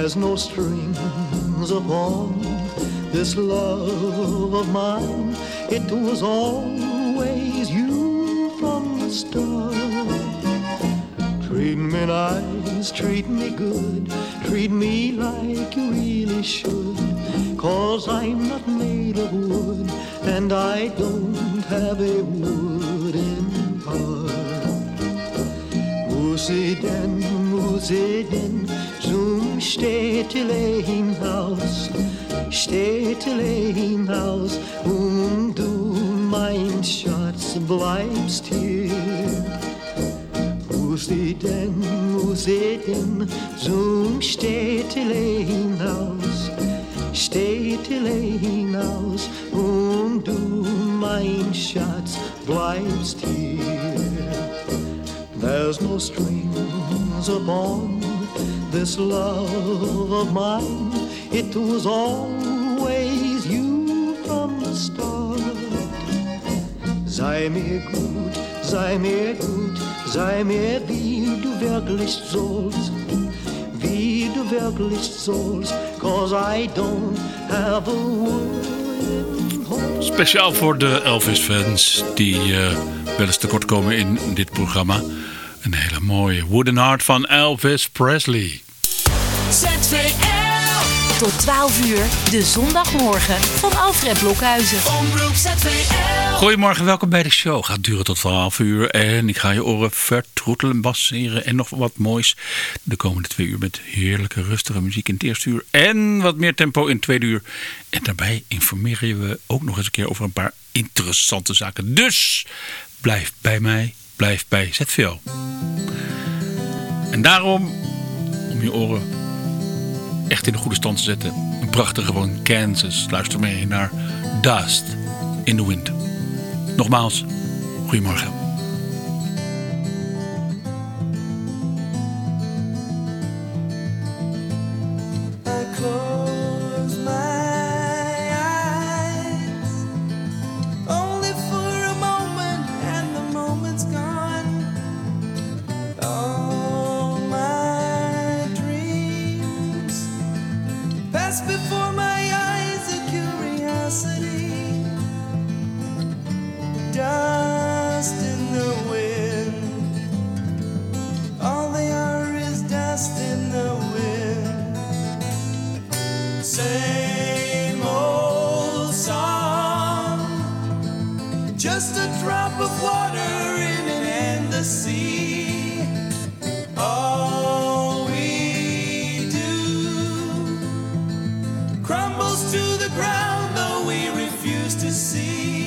There's no strings upon this love of mine. It was always you from the start. Treat me nice, treat me good, treat me like you really should. Cause I'm not made of wood, and I don't have a wooden heart. Musiden, musiden, zum Städtelein-Haus, Städtelein-Haus, und du, mein Schatz, bleibst hier. Musiden, musiden, zum Städtelein-Haus, Städtelein-Haus, und du, mein Schatz, bleibst hier. There's no strings upon this love of mine. It was always you from the start. Sei mir gut, sei mir gut, sei mir wie du wirklich sollst. Wie du wirklich sollst, cause I don't have a word. Speciaal voor de Elvis-fans die uh, wel eens tekort komen in dit programma. Een hele mooie Wooden Heart van Elvis Presley. ZVL. Tot 12 uur, de zondagmorgen van Alfred Blokhuizen. Omroep ZVL. Goedemorgen, welkom bij de show. Gaat duren tot 12 uur en ik ga je oren vertroetelen, basseren en nog wat moois. De komende twee uur met heerlijke rustige muziek in het eerste uur en wat meer tempo in het tweede uur. En daarbij informeren we ook nog eens een keer over een paar interessante zaken. Dus blijf bij mij, blijf bij ZVL. En daarom, om je oren echt in de goede stand te zetten, een prachtige van Kansas. Luister mee naar Dust in the Wind. Nogmaals, goedemorgen. the ground, though we refuse to see.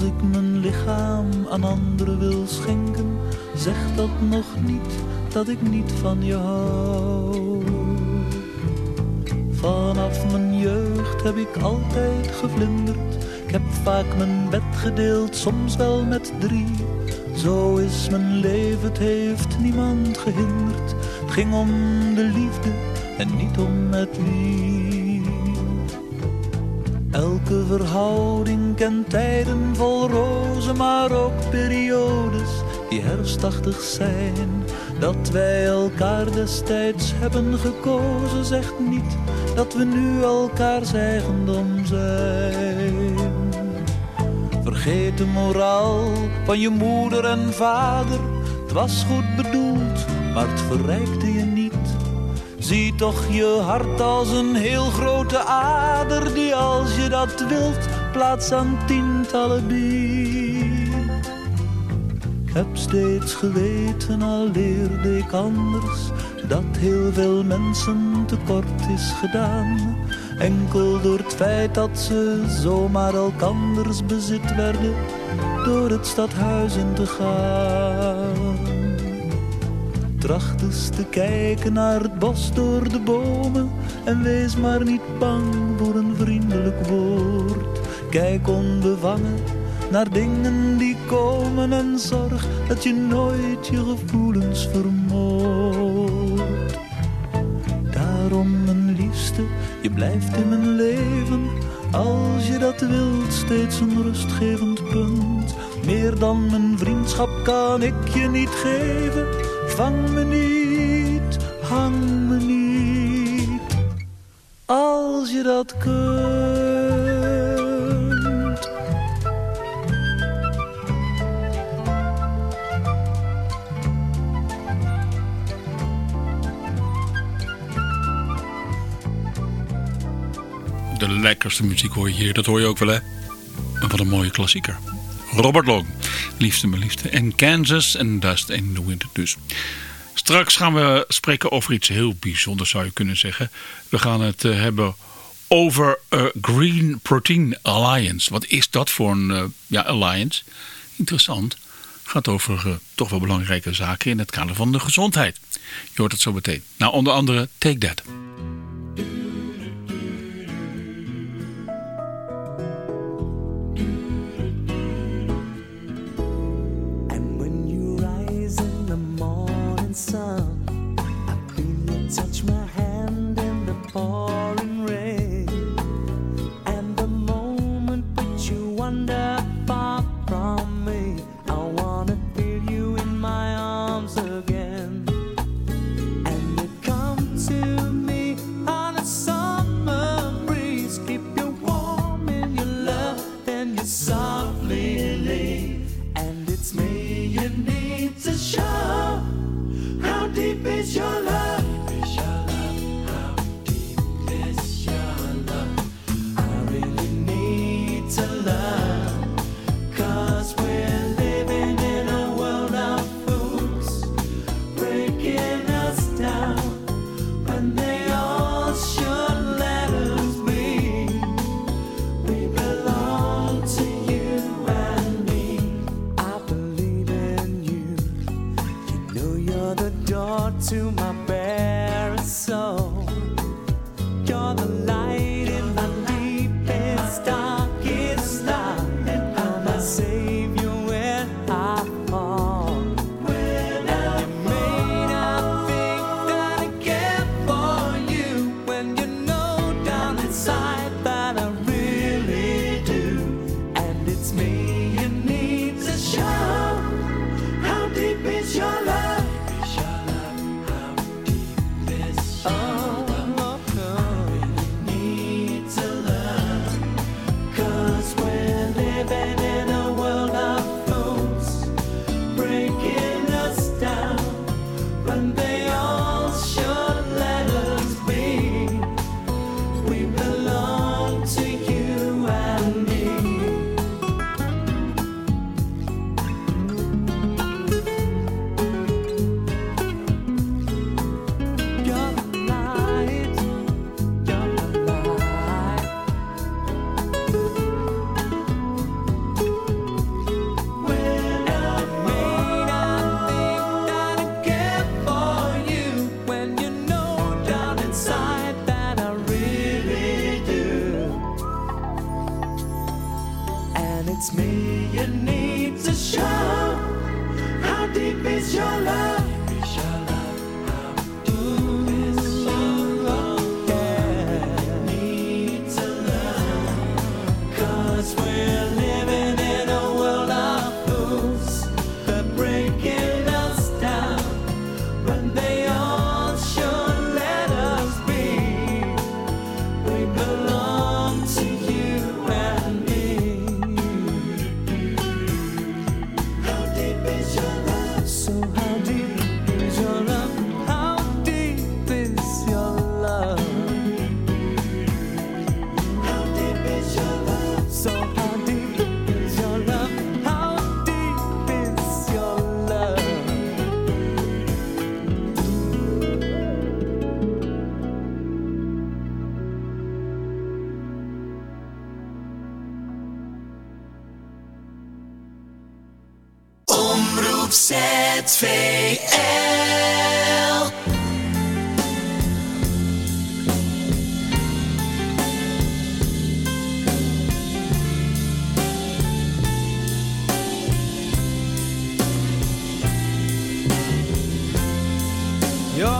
Als ik mijn lichaam aan anderen wil schenken, zeg dat nog niet dat ik niet van je hou. Vanaf mijn jeugd heb ik altijd gevlinderd. Ik heb vaak mijn bed gedeeld, soms wel met drie. Zo is mijn leven, het heeft niemand gehinderd. Het ging om de liefde en niet om met wie. Verhouding kent tijden vol rozen, maar ook periodes die herfstachtig zijn. Dat wij elkaar destijds hebben gekozen, zegt niet dat we nu elkaar eigendom zijn. Vergeet de moraal van je moeder en vader. Het was goed bedoeld, maar het verrijkte. Zie toch je hart als een heel grote ader die als je dat wilt plaats aan tientallen biedt. Heb steeds geweten, al leerde ik anders, dat heel veel mensen tekort is gedaan. Enkel door het feit dat ze zomaar elkanders bezit werden, door het stadhuis in te gaan. Tracht eens te kijken naar het bos door de bomen en wees maar niet bang voor een vriendelijk woord. Kijk onbevangen naar dingen die komen en zorg dat je nooit je gevoelens vermoordt. Daarom, mijn liefste, je blijft in mijn leven. Als je dat wilt, steeds een rustgevend punt. Meer dan mijn vriendschap kan ik je niet geven. Vang me niet, hang me niet. Als je dat kunt. De lekkerste muziek hoor je hier, dat hoor je ook wel hè. En wat een mooie klassieker. Robert Long, liefste mijn liefste. En Kansas en Dust in the Winter dus. Straks gaan we spreken over iets heel bijzonders zou je kunnen zeggen. We gaan het eh, hebben over uh, Green Protein Alliance. Wat is dat voor een uh, ja, alliance? Interessant. Gaat over toch wel belangrijke zaken in het kader van de gezondheid. Je hoort het zo meteen. Nou, onder andere Take That. sun.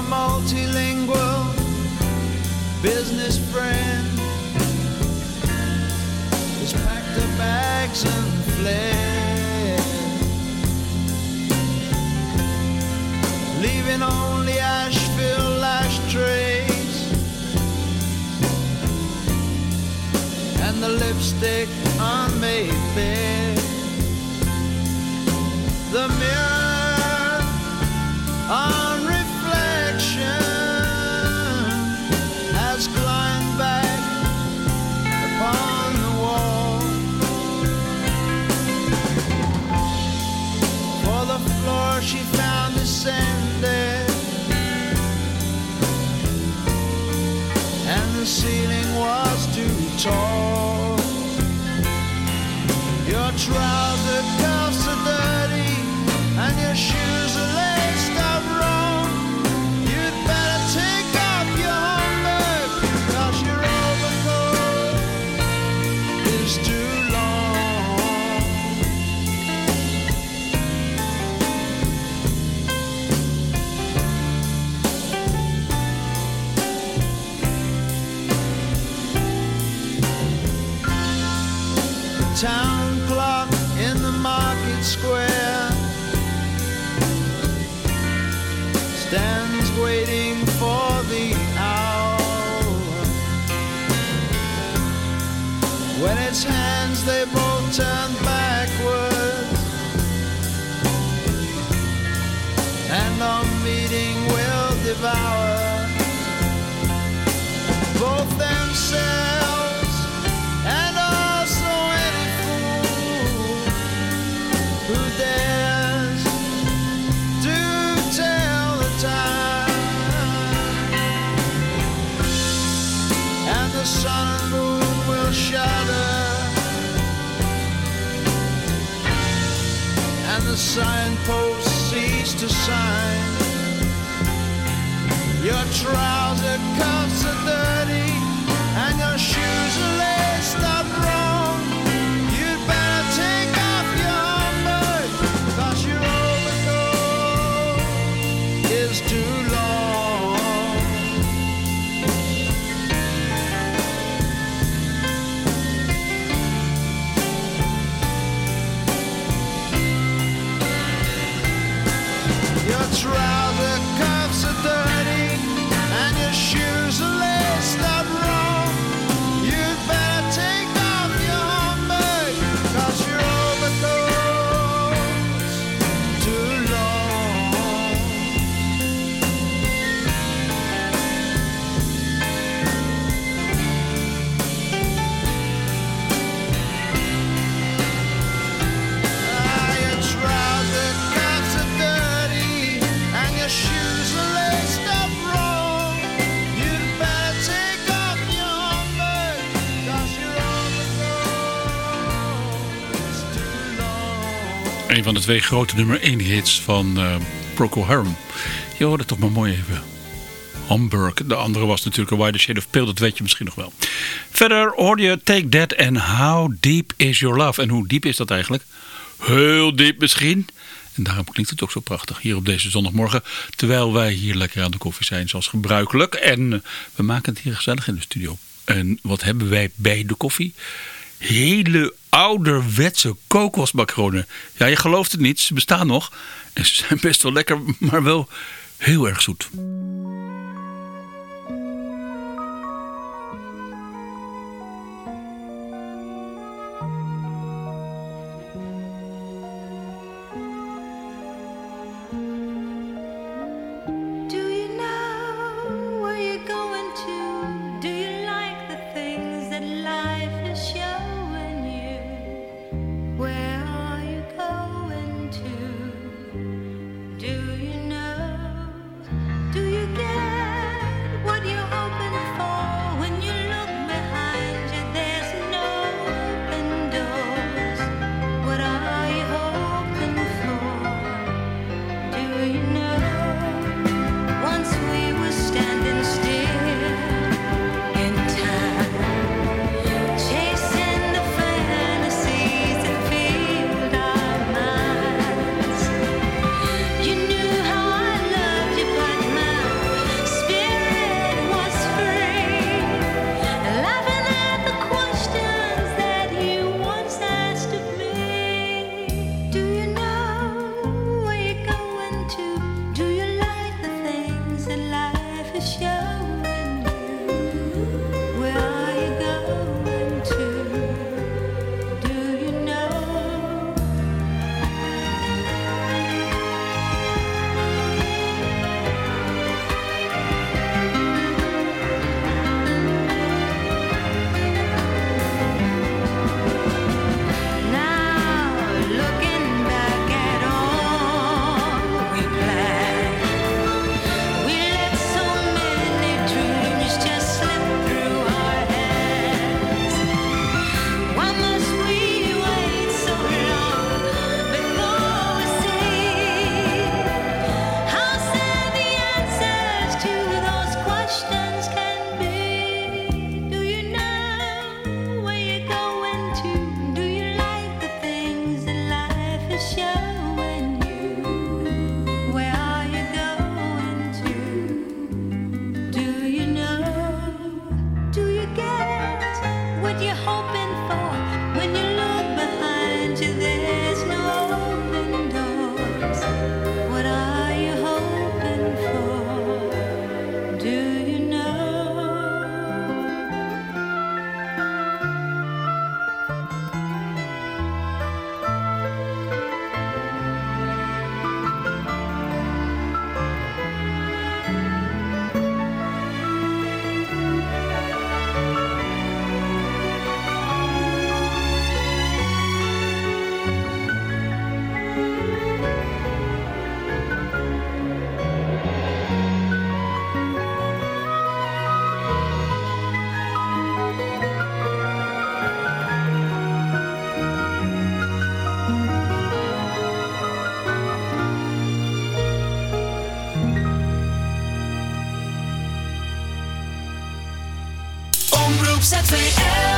Your multilingual business friend. Has packed her bags and fled, leaving only Asheville ashtrays and the lipstick on Mayfair. The mirror tall. Your trouser cuffs are dirty, and your shoes his hands, they both turned backwards. And our meeting will devour. Both themselves. Signposts cease to sign. Your trouser cuffs are dirty van de twee grote nummer 1 hits van eh Procol Harum. Je hoorde toch maar mooi even. Hamburg. De andere was natuurlijk A Wider Shade of Pale. Dat weet je misschien nog wel. Verder hoorde je Take That en How Deep Is Your Love. En hoe diep is dat eigenlijk? Heel diep misschien. En daarom klinkt het ook zo prachtig hier op deze zondagmorgen. Terwijl wij hier lekker aan de koffie zijn zoals gebruikelijk. En we maken het hier gezellig in de studio. En wat hebben wij bij de koffie? Hele ouderwetse kokosmacronen. Ja, je gelooft het niet. Ze bestaan nog. En ze zijn best wel lekker, maar wel heel erg zoet. op ZVL.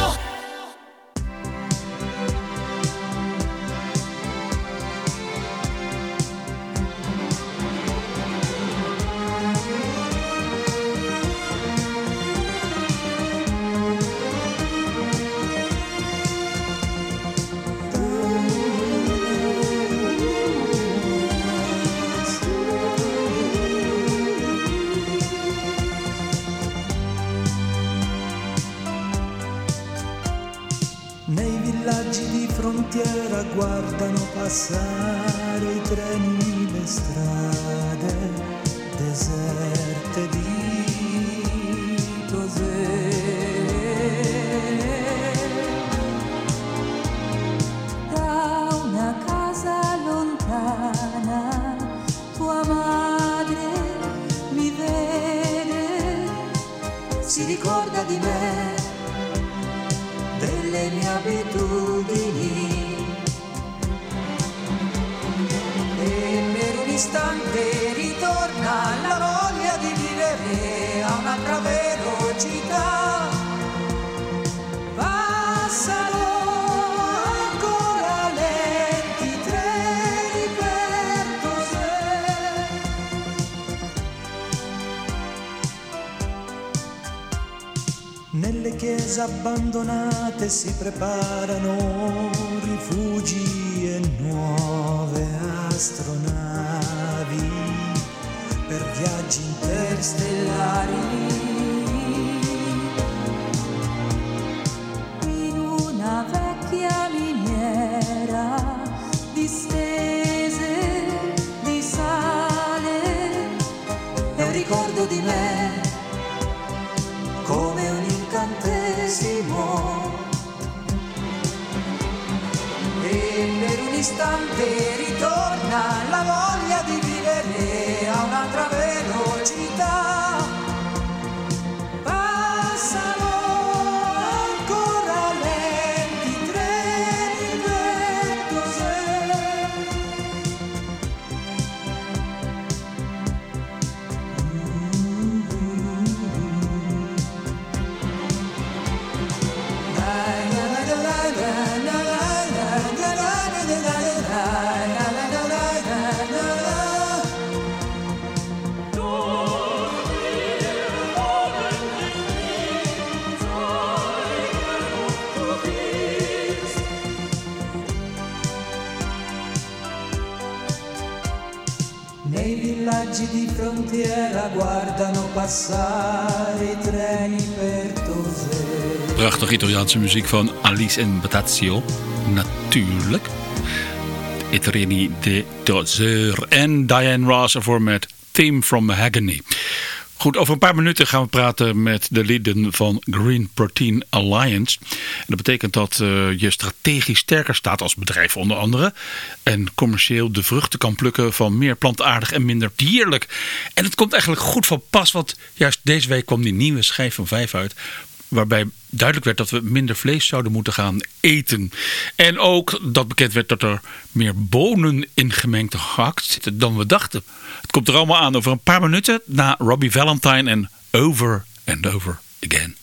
coração. Si preparano rifugi e nuove astronavi per viaggi interstellari. in una vecchia miniera distese di sale È un ricordo di me come un incantesimo. candela. Prachtig Italiaanse muziek van Alice en Batazio. Natuurlijk. Italiani de Dozer. En Diane Ross ervoor met Theme from Mahogany. Goed, over een paar minuten gaan we praten met de leden van Green Protein Alliance. En dat betekent dat eh, je strategisch sterker staat als bedrijf onder andere. En commercieel de vruchten kan plukken van meer plantaardig en minder dierlijk. En het komt eigenlijk goed van pas, want juist deze week kwam die nieuwe schijf van vijf uit waarbij duidelijk werd dat we minder vlees zouden moeten gaan eten. En ook dat bekend werd dat er meer bonen in gemengd gehakt zitten dan we dachten. Het komt er allemaal aan over een paar minuten na Robbie Valentine en Over and Over Again.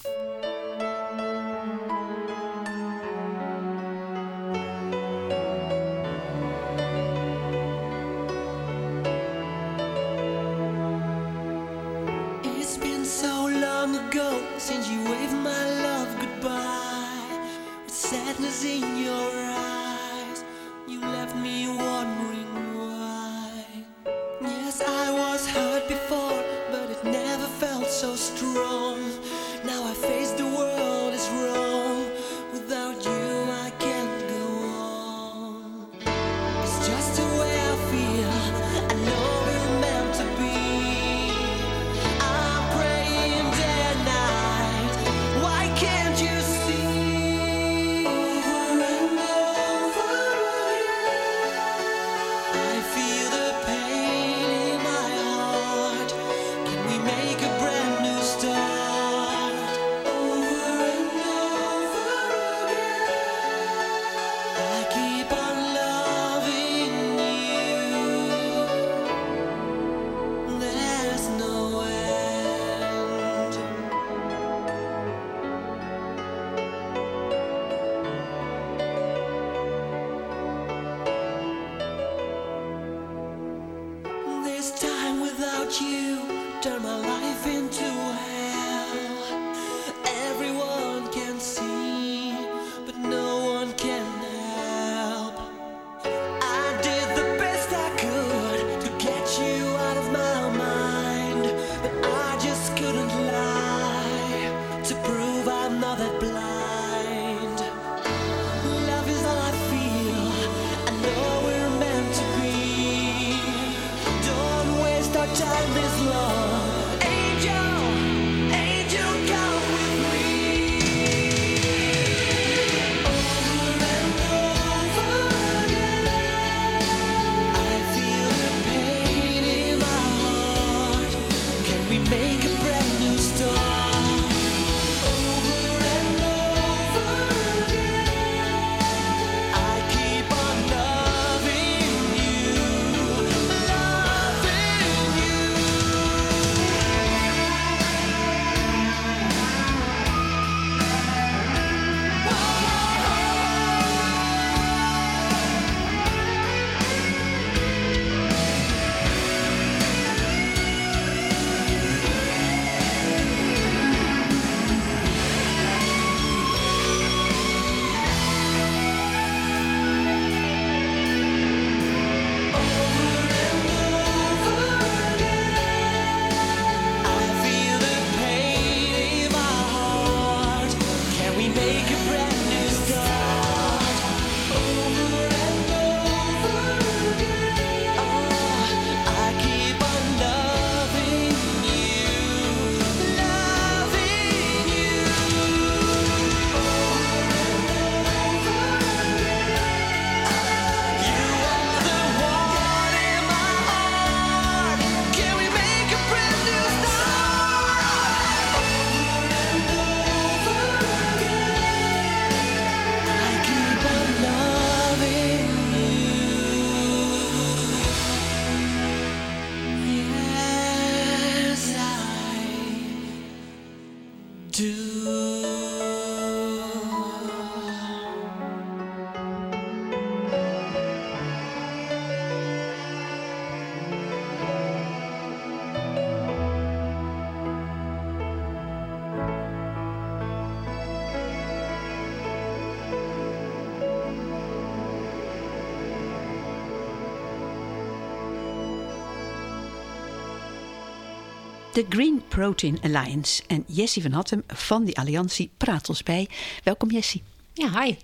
De Green Protein Alliance. En Jessie van Hattem van die alliantie praat ons bij. Welkom Jessie. Ja, hi.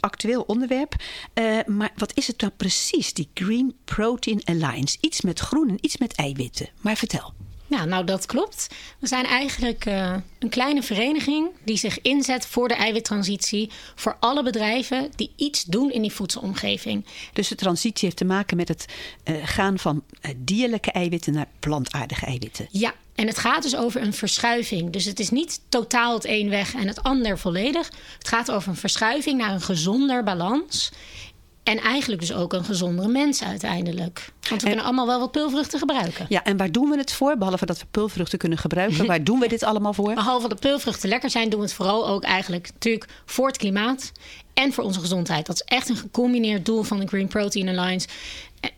Actueel onderwerp. Eh, maar wat is het dan precies, die Green Protein Alliance? Iets met groen en iets met eiwitten. Maar vertel. Ja, nou dat klopt. We zijn eigenlijk eh, een kleine vereniging die zich inzet voor de eiwittransitie voor alle bedrijven die iets doen in die voedselomgeving. Dus de transitie heeft te maken met het eh, gaan van dierlijke eiwitten naar plantaardige eiwitten. Ja, en het gaat dus over een verschuiving. Dus het is niet totaal het een weg en het ander volledig. Het gaat over een verschuiving naar een gezonder balans. En eigenlijk dus ook een gezondere mens uiteindelijk. Want we kunnen allemaal wel wat peulvruchten gebruiken. Ja, en waar doen we het voor? Behalve dat we peulvruchten kunnen gebruiken. waar doen we dit allemaal voor? Behalve dat peulvruchten lekker zijn, doen we het vooral ook eigenlijk natuurlijk voor het klimaat en voor onze gezondheid. Dat is echt een gecombineerd doel van de Green Protein Alliance.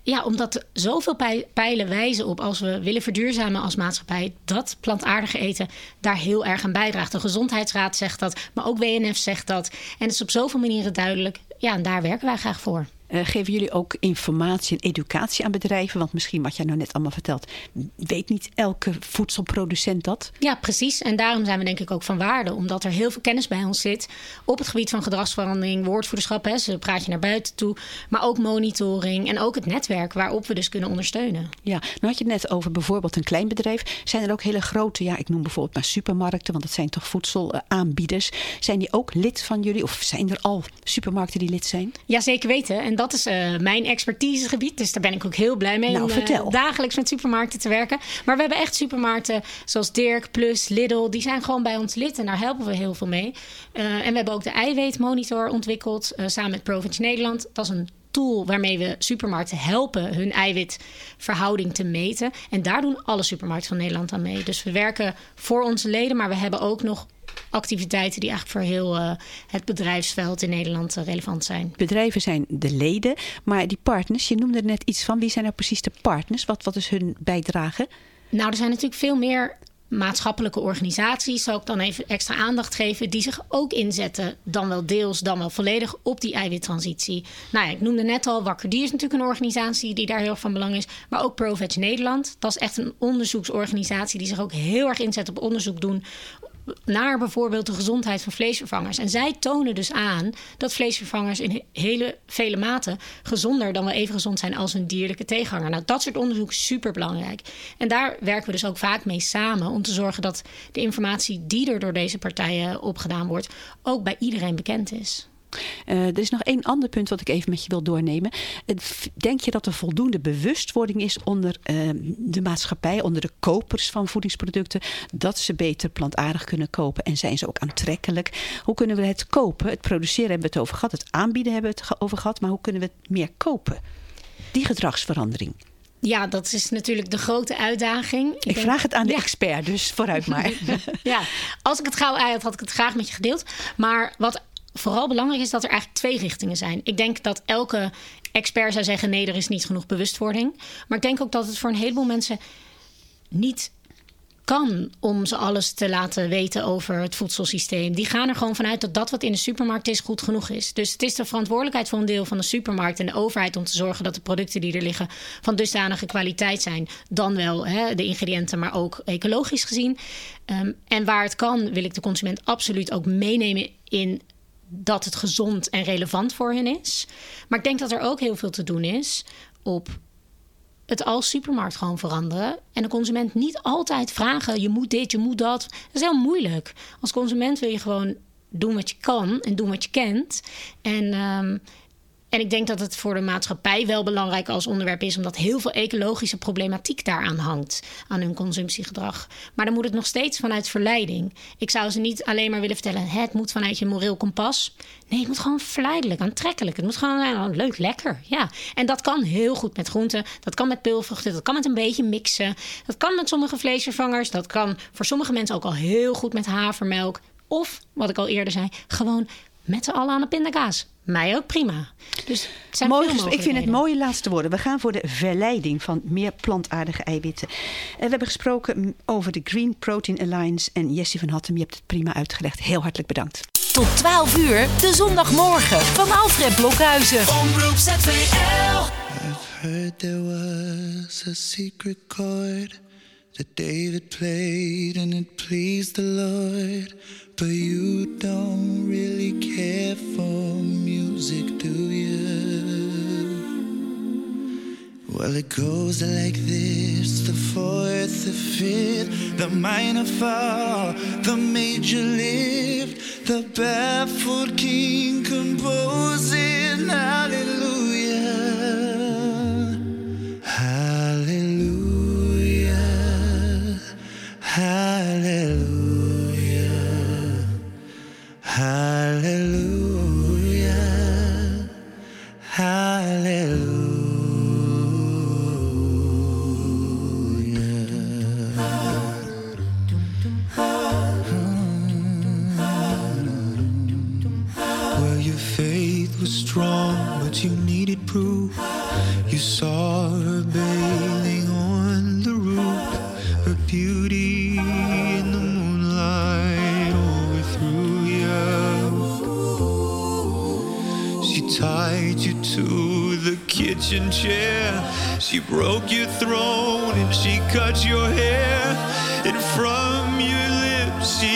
Ja, omdat zoveel pij- pijlen wijzen op als we willen verduurzamen als maatschappij, dat plantaardige eten daar heel erg aan bijdraagt. De Gezondheidsraad zegt dat, maar ook WNF zegt dat. En het is op zoveel manieren duidelijk. Ja, en daar werken wij graag voor. Eh, geven jullie ook informatie en educatie aan bedrijven? Want misschien wat jij nou net allemaal vertelt, weet niet elke voedselproducent dat. Ja, precies. En daarom zijn we denk ik ook van waarde. Omdat er heel veel kennis bij ons zit op het gebied van gedragsverandering, woordvoederschap. Hè, ze praat je naar buiten toe. Maar ook monitoring en ook het netwerk waarop we dus kunnen ondersteunen. Ja, nou had je het net over bijvoorbeeld een klein bedrijf. Zijn er ook hele grote, ja, ik noem bijvoorbeeld maar supermarkten, want dat zijn toch voedselaanbieders. Zijn die ook lid van jullie? Of zijn er al supermarkten die lid zijn? Ja, zeker weten. En dat is eh, mijn expertisegebied. Dus daar ben ik ook heel blij mee Nou, om eh, dagelijks met supermarkten te werken. Maar we hebben echt supermarkten zoals Dirk, Plus, Lidl. Die zijn gewoon bij ons lid en daar helpen we heel veel mee. Eh, en we hebben ook de eiwitmonitor ontwikkeld samen met Provence Nederland. Dat is een tool waarmee we supermarkten helpen hun eiwitverhouding te meten. En daar doen alle supermarkten van Nederland aan mee. Dus we werken voor onze leden, maar we hebben ook nog activiteiten die eigenlijk voor heel eh, het bedrijfsveld in Nederland eh, relevant zijn. Bedrijven zijn de leden, maar die partners, je noemde er net iets van. Wie zijn nou precies de partners? Wat, wat is hun bijdrage? Nou, er zijn natuurlijk veel meer maatschappelijke organisaties, zou ik dan even extra aandacht geven, die zich ook inzetten, dan wel deels, dan wel volledig op die eiwittransitie. Nou ja, ik noemde net al, Wakker Dier is natuurlijk een organisatie die daar heel erg van belang is, maar ook ProVeg Nederland. Dat is echt een onderzoeksorganisatie die zich ook heel erg inzet op onderzoek doen naar bijvoorbeeld de gezondheid van vleesvervangers. En zij tonen dus aan dat vleesvervangers in hele vele maten gezonder dan wel even gezond zijn als een dierlijke tegenhanger. Nou, dat soort onderzoek is super belangrijk. En daar werken we dus ook vaak mee samen om te zorgen dat de informatie die er door deze partijen opgedaan wordt, ook bij iedereen bekend is. Uh, er is nog één ander punt wat ik even met je wil doornemen. Uh, denk je dat er voldoende bewustwording is onder uh, de maatschappij, onder de kopers van voedingsproducten, dat ze beter plantaardig kunnen kopen en zijn ze ook aantrekkelijk? Hoe kunnen we het kopen? Het produceren hebben we het over gehad, het aanbieden hebben we het over gehad, maar hoe kunnen we het meer kopen? Die gedragsverandering. Ja, dat is natuurlijk de grote uitdaging. Ik, ik vraag het aan de ja. expert, dus vooruit maar. ja, als ik het gauw uit had, had ik het graag met je gedeeld. Maar wat vooral belangrijk is dat er eigenlijk twee richtingen zijn. Ik denk dat elke expert zou zeggen: nee, er is niet genoeg bewustwording. Maar ik denk ook dat het voor een heleboel mensen niet kan om ze alles te laten weten over het voedselsysteem. Die gaan er gewoon vanuit dat dat wat in de supermarkt is goed genoeg is. Dus het is de verantwoordelijkheid voor een deel van de supermarkt en de overheid om te zorgen dat de producten die er liggen van dusdanige kwaliteit zijn. Dan wel hè, de ingrediënten, maar ook ecologisch gezien. Um, en waar het kan, wil ik de consument absoluut ook meenemen in dat het gezond en relevant voor hen is. Maar ik denk dat er ook heel veel te doen is op het als supermarkt gewoon veranderen. En de consument niet altijd vragen: je moet dit, je moet dat. Dat is heel moeilijk. Als consument wil je gewoon doen wat je kan en doen wat je kent. En um, en ik denk dat het voor de maatschappij wel belangrijk als onderwerp is, omdat heel veel ecologische problematiek daaraan hangt, aan hun consumptiegedrag. Maar dan moet het nog steeds vanuit verleiding. Ik zou ze niet alleen maar willen vertellen: het moet vanuit je moreel kompas. Nee, het moet gewoon verleidelijk, aantrekkelijk. Het moet gewoon nou, leuk, lekker. Ja. En dat kan heel goed met groenten, dat kan met peulvruchten, dat kan met een beetje mixen. Dat kan met sommige vleesvervangers, dat kan voor sommige mensen ook al heel goed met havermelk. Of, wat ik al eerder zei, gewoon met z'n allen aan de pindakaas. Mij ook prima. Dus zijn Mooi, ik vind het mooie laatste woorden. We gaan voor de verleiding van meer plantaardige eiwitten. En we hebben gesproken over de Green Protein Alliance. En Jessie van Hattem, je hebt het prima uitgelegd. Heel hartelijk bedankt. Tot 12 uur, de zondagmorgen van Alfred Blokhuizen. Omroep ZVL. I've heard there was a secret chord that David played and it pleased the Lord. But you don't really care for music, do you? Well, it goes like this the fourth, the fifth, the minor fall, the major lift, the baffled king composing hallelujah. Hallelujah. Hallelujah. Hallelujah. Well, your faith was strong, but you needed proof. You saw her bathing on the roof, her beauty tied you to the kitchen chair. She broke your throne and she cut your hair. And from your lips she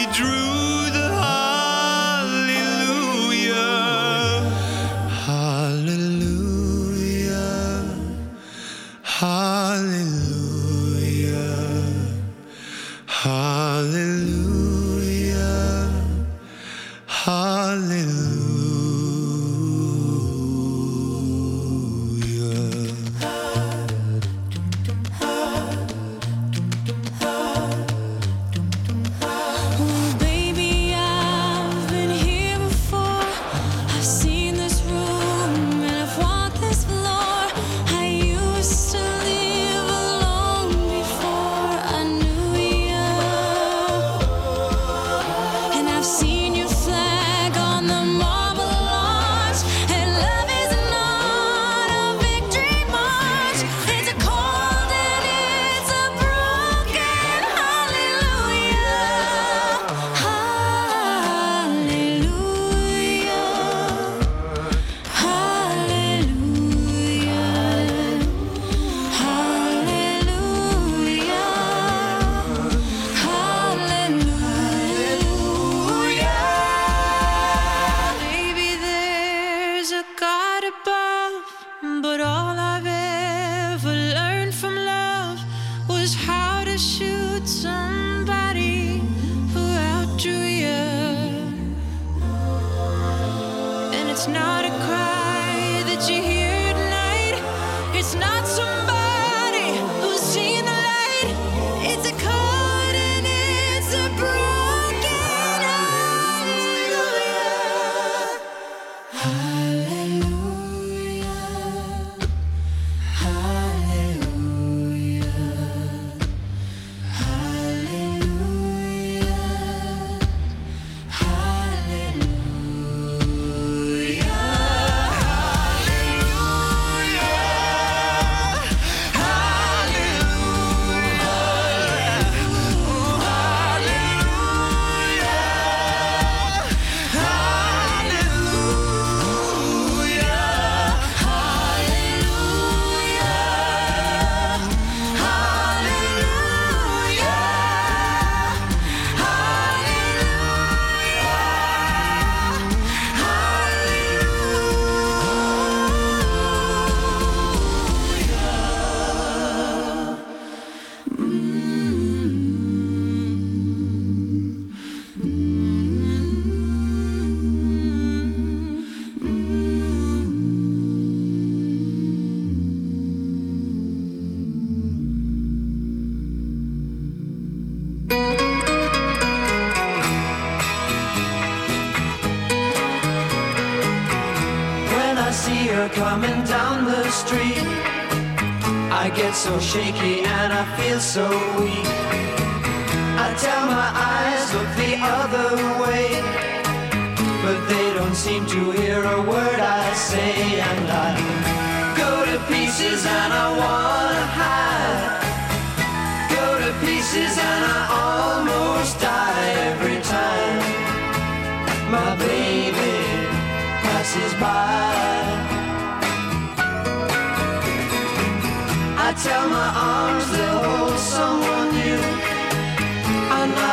shake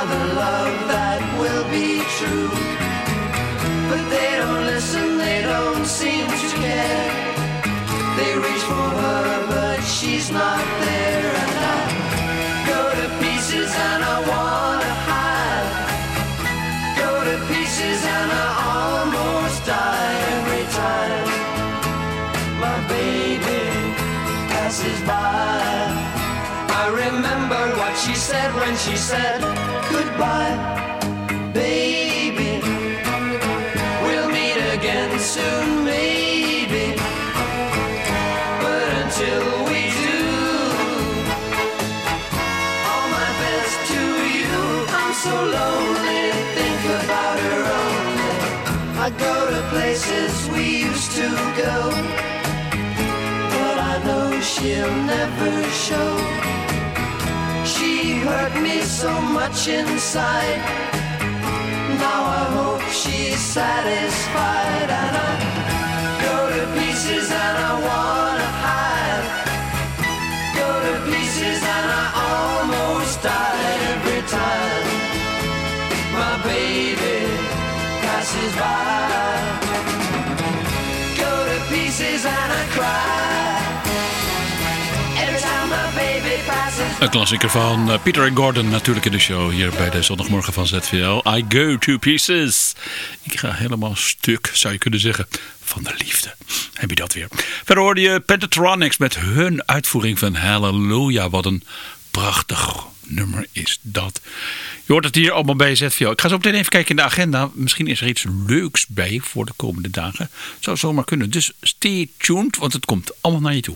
another love that will be true. But they don't listen, they don't seem to care. They reach for her, but she's not there, and I go to pieces and I wanna hide. Go to pieces and I almost die every time my baby passes by. What she said when she said goodbye, baby. We'll meet again soon, maybe. But until we do, all my best to you. I'm so lonely, think about her only. I go to places we used to go, but I know she'll never show. Hurt me so much inside. Now I hope she's satisfied, and I go to pieces and I wanna Een klassieker van eh, Peter Gordon natuurlijk in de show hier bij de zondagmorgen van ZVL. I go to pieces. Ik ga helemaal stuk, zou je kunnen zeggen, van de liefde. Heb je dat weer. Verder hoorde je Pentatronics met hun uitvoering van Hallelujah. Wat een prachtig nummer is dat. Je hoort het hier allemaal bij ZVL. Ik ga zo meteen even kijken in de agenda. Misschien is er iets leuks bij voor de komende dagen. Zou zomaar kunnen. Dus stay tuned, want het komt allemaal naar je toe.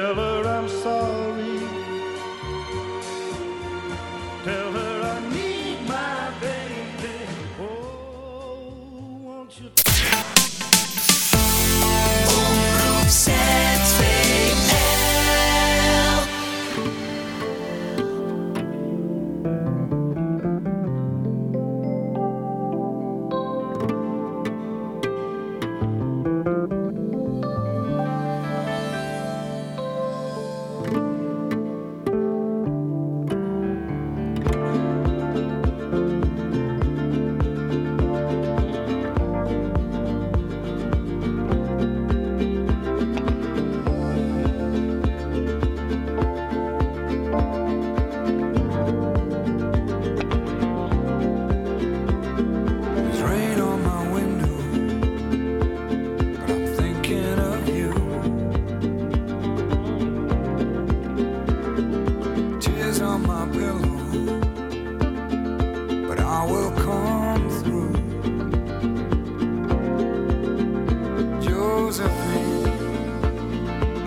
tell her I'm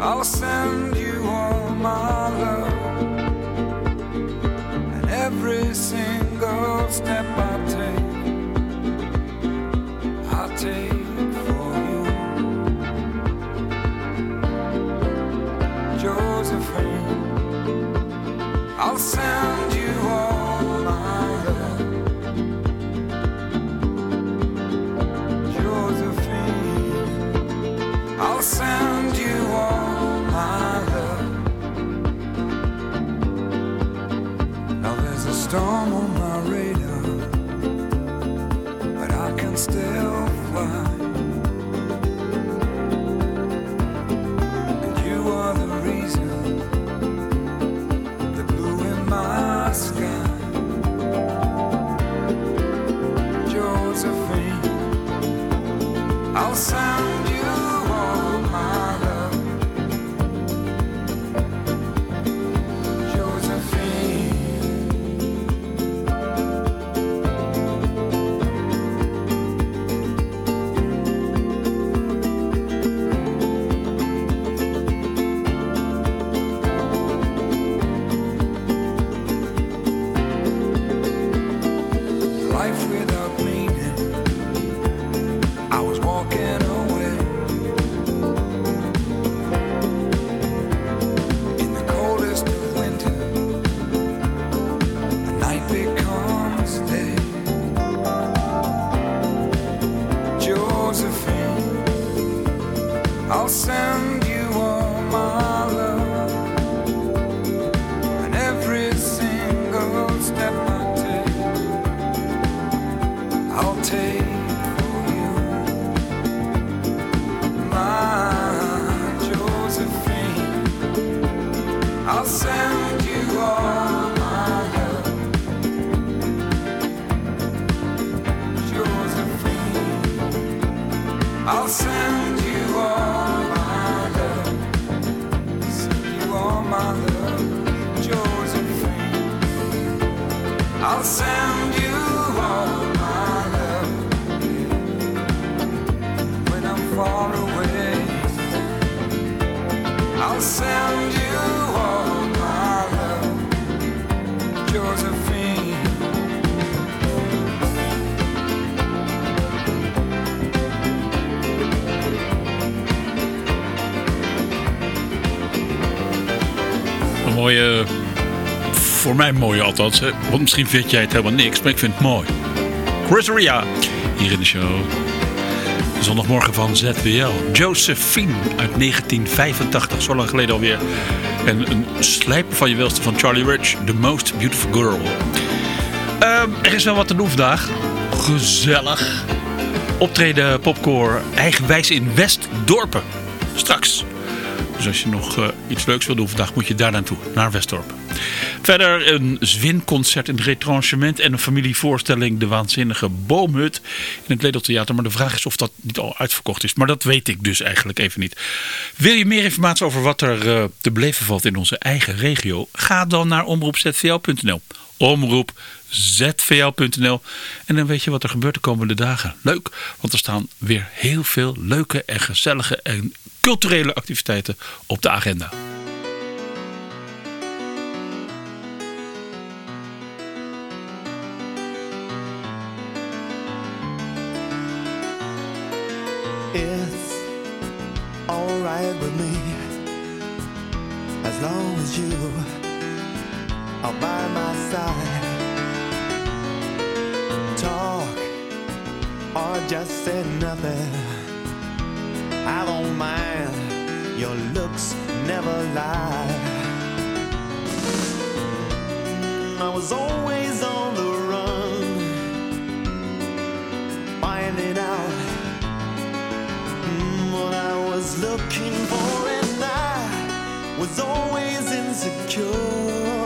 I'll send you all my love, and every single step I take. I'll take for you. Josephine, I'll send you storm Sound. Voor mij mooie althans. hè. Want misschien vind jij het helemaal niks, maar ik vind het mooi. Chris Ria, hier in de show. Zondagmorgen van ZWL. Josephine uit 1985, zo lang geleden alweer. En een slijper van je welste van Charlie Rich, The Most Beautiful Girl. Ehm, er is wel wat te doen vandaag. Gezellig. Optreden Popcore eigenwijs in Westdorpen. Straks. Dus als je nog eh, iets leuks wil doen vandaag, moet je daar naartoe, naar Westdorp. Verder een zwinconcert in het retranchement en een familievoorstelling De Waanzinnige Boomhut in het Ledeltheater. Maar de vraag is of dat niet al uitverkocht is. Maar dat weet ik dus eigenlijk even niet. Wil je meer informatie over wat er eh, te beleven valt in onze eigen regio? Ga dan naar omroepzvl.nl. Omroepzvl.nl En dan weet je wat er gebeurt de komende dagen. Leuk, want er staan weer heel veel leuke en gezellige en culturele activiteiten op de agenda. Are by my side. Talk or just say nothing. I don't mind. Your looks never lie. I was always on the run, finding out Mm, what I was looking for, and I was always insecure.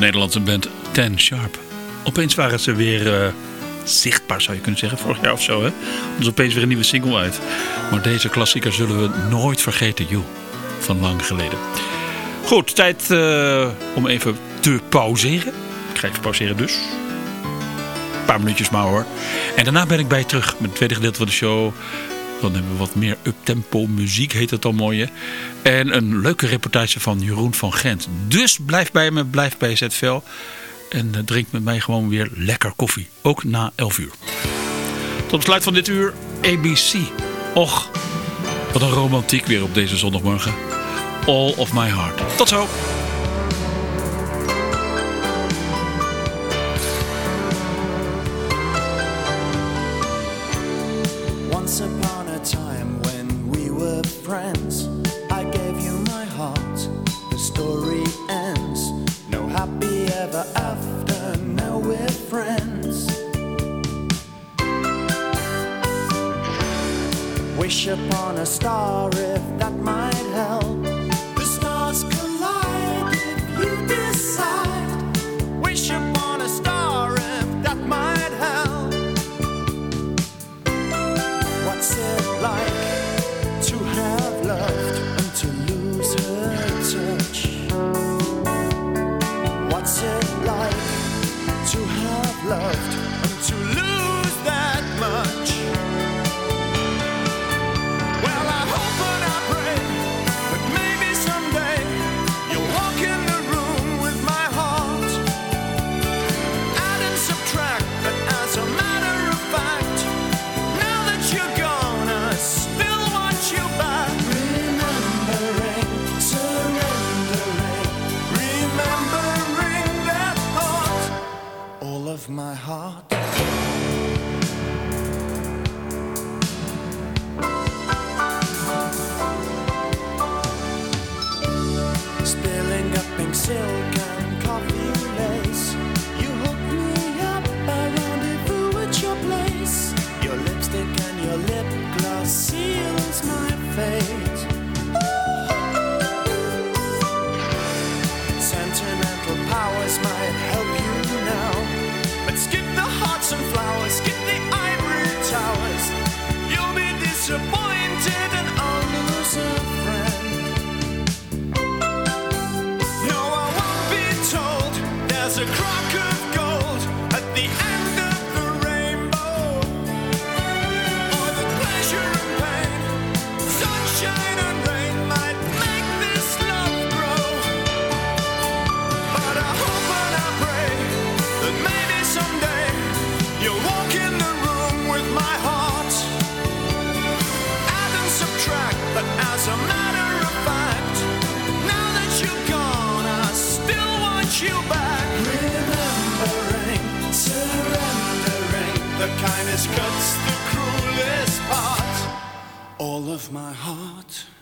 Nederlandse band Ten Sharp. Opeens waren ze weer eh, zichtbaar, zou je kunnen zeggen. Vorig jaar of zo, hè? Is opeens weer een nieuwe single uit. Maar deze klassieker zullen we nooit vergeten, You. Van lang geleden. Goed, tijd eh, om even te pauzeren. Ik ga even pauzeren dus. Een paar minuutjes maar hoor. En daarna ben ik bij je terug met het tweede gedeelte van de show. Dan hebben we wat meer uptempo muziek, heet het al mooi. En een leuke reportage van Jeroen van Gent. Dus blijf bij me, blijf bij ZVL. En eh, drink met mij gewoon weer lekker koffie. Ook na 11 uur. Tot het sluit van dit uur ABC. Och, wat een romantiek weer op deze zondagmorgen. All of my heart. Tot zo. Upon a star if that might help. The stars collide if you decide. Wish upon a star if that might help. What's it like my heart. Kindest cuts the cruelest part. All of my heart.